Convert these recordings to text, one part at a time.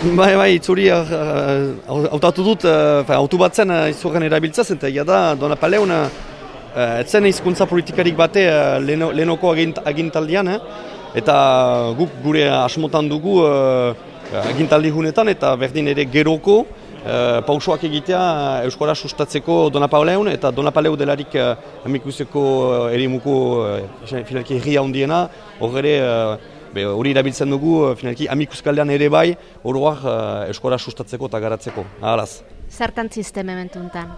Bai, bai, itzuri hautatu dut, uh, autu bat zen izurren erabiltzaz, eta egia da, Dona Paleun, uh, etzen hizkuntza politikarik bate lehenoko agint, agintaldian, eh? eta guk gure asmotan dugu agintaldi hunetan, eta berdin ere geroko, pausoak egitea Euskara sustatzeko Dona Pauleun eta Dona Pauleu delarik amikuseko erimuko finalki herria hundiena horre hori erabiltzen dugu, eh, finalki, amikuskaldean ere bai, oroak uh, eskora sustatzeko eta garatzeko, ahalaz. Zertan ziste mementuntan?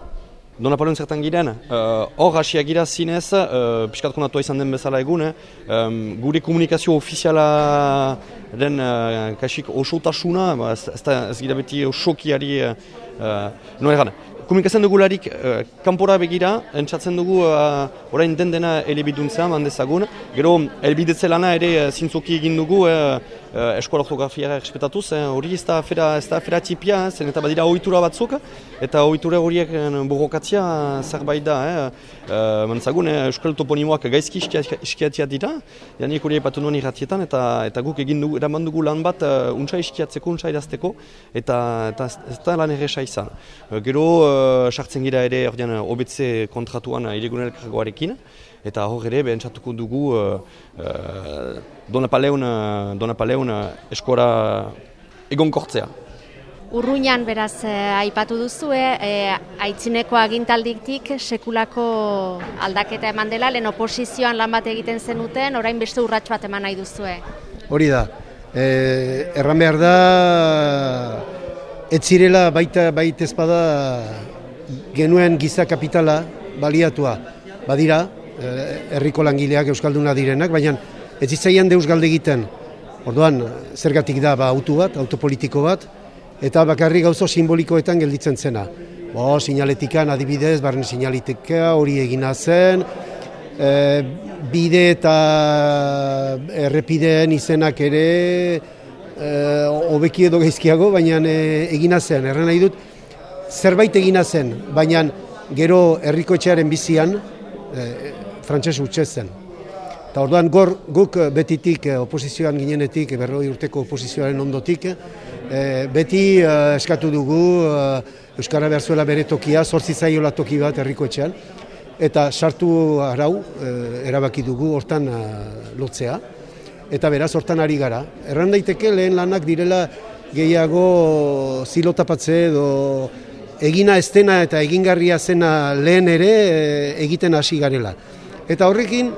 Dona Paloen zertan giren, eh, hor uh, hasiak gira zinez, uh, piskat izan den bezala egun, um, gure komunikazio ofiziala den uh, kasik osotasuna, ba, ez, ez, ez gira beti osokiari, uh, no egan, Komunikatzen dugu larik, uh, kanpora begira, entzatzen dugu uh, orain den dena elebiduntzean, mandezagun. Gero, elbidetze lana ere uh, zintzoki egin dugu, uh, uh, eskola ortografiara respetatuz. Hori ez da afera, ez da afera txipia, zen eta badira ohitura batzuk, eta ohitura horiek borrokatzea zerbait da. Eh. Uh, mandezagun, uh, euskal toponimoak gaizki iskiatia dira, janik hori epatu nuen irratietan, eta, eta guk egin dugu, eraman dugu lan bat, uh, untsa iskiatzeko, untsa idazteko, eta, eta ez da lan erresa izan. Uh, gero, Eh, sartzen gira ere ordean obetze kontratuan iregun elkargoarekin eta hor ere behentzatuko dugu uh, uh, Dona Paleun, Dona Paleun eskora egon kortzea. Urruñan beraz aipatu duzu, eh, aitzineko agintaldiktik sekulako aldaketa eman dela, lehen oposizioan lan bat egiten zenuten, orain beste urratxo bat eman nahi duzue. Hori da, eh, erran behar da, ez zirela baita baita ezpada genuen giza kapitala baliatua. Badira, eh, herriko langileak euskalduna direnak, baina ez zitzaian deus galde egiten. Orduan, zergatik da ba, auto bat, autopolitiko bat, eta bakarri gauzo simbolikoetan gelditzen zena. Bo, sinaletikan adibidez, barren sinaletika hori egina zen, e, bide eta errepideen izenak ere e, obeki edo gaizkiago, baina e, egina zen, erren nahi dut, zerbait egina zen, baina gero herrikoetxearen bizian e, frantses utxe zen. Eta orduan gor, guk betitik e, oposizioan ginenetik, berroi urteko oposizioaren ondotik, e, beti e, eskatu dugu Euskara behar zuela bere tokia, zortzi zaiola toki bat herrikoetxean, eta sartu arau erabaki dugu hortan lotzea, eta beraz hortan ari gara. Erran daiteke lehen lanak direla gehiago zilotapatze edo egina estena eta egingarria zena lehen ere e, egiten hasi garela. Eta horrekin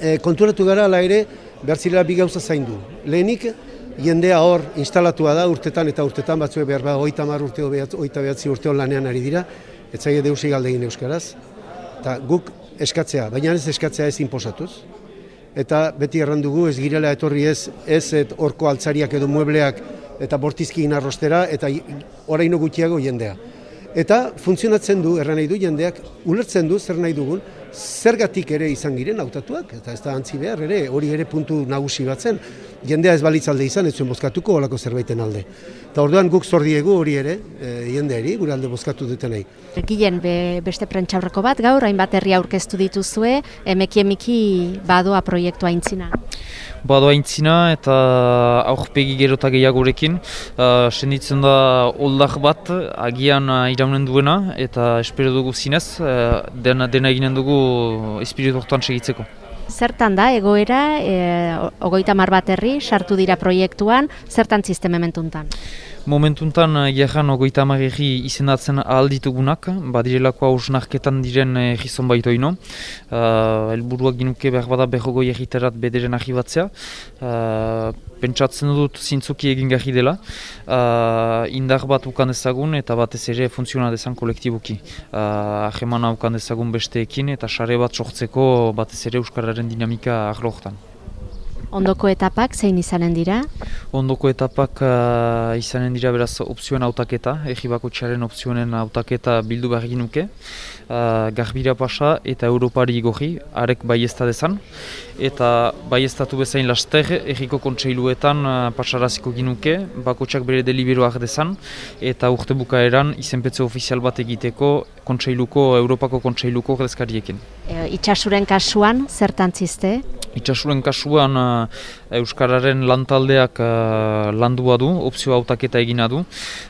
e, konturatu gara ala ere behar zirela bi gauza zaindu. Lehenik jendea hor instalatua da urtetan eta urtetan batzue behar ba oita mar urte oita behatzi urte lanean ari dira, ez zaila deusi galdegin euskaraz. Eta guk eskatzea, baina ez eskatzea ez inposatuz. Eta beti errandugu ez girela etorri ez, ez et orko altzariak edo muebleak eta bortizki arrostera eta oraino gutxiago jendea. Eta funtzionatzen du, erran nahi du jendeak, ulertzen du zer nahi dugun, zergatik ere izan giren hautatuak eta ez da antzi behar ere, hori ere puntu nagusi bat zen, jendea ez balitzalde izan, ez zuen bozkatuko olako zerbaiten alde. Eta orduan guk zordiegu hori ere, e, jendeari, gure alde bozkatu dutenei. Gilen, be, beste prentxaurreko bat gaur, hainbat herri aurkeztu dituzue, emeki emeki badoa proiektua intzina badoa intzina eta aurpegi gerota gehiagorekin. Uh, senditzen da oldak bat agian uh, iraunen duena eta espero dugu zinez, uh, dena, dena eginen dugu espiritu segitzeko. Zertan da, egoera, e, ogoita mar bat herri, sartu dira proiektuan, zertan ziste mementuntan? Momentuntan jahan ogoita amageri izendatzen alditugunak, badirelako hausnarketan diren gizon baito ino. Uh, elburuak ginuke behar bada behogo egiterat bederen ahibatzea. Uh, pentsatzen dut zintzuki egin gaji dela. Uh, indar bat ukan ezagun eta batez ere funtziona dezan kolektibuki. Uh, Ahemana ukan ezagun besteekin eta sare bat sortzeko batez ere Euskararen dinamika ahlohtan. Ondoko etapak zein izanen dira? Ondoko etapak uh, izanen dira beraz opzioen autaketa, egibako txaren opzioen autaketa bildu behar ginuke. Uh, garbira pasa eta Europari gogi, arek bai ez dezan. Eta bai ez bezain laster, egiko kontseiluetan uh, pasaraziko ginuke, bako txak bere deliberoak dezan. Eta urte bukaeran izenpetze ofizial bat egiteko kontseiluko, Europako kontseiluko gredezkariekin. E, itxasuren kasuan, zertan ziste? Itxasuren kasuan uh, Euskararen lantaldeak uh, landua du, opzio hautaketa egina du.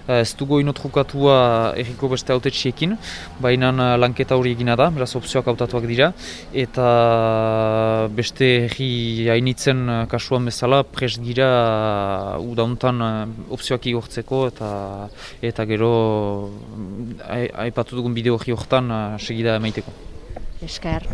Uh, ez dugu inot jukatua erriko beste autetxiekin, baina uh, lanketa hori egina da, beraz opzioak hautatuak dira. Eta beste erri hainitzen kasuan bezala prest gira uh, udauntan uh, opzioak igortzeko eta eta gero aipatu dugun bideo hori horretan uh, segida emaiteko. Esker.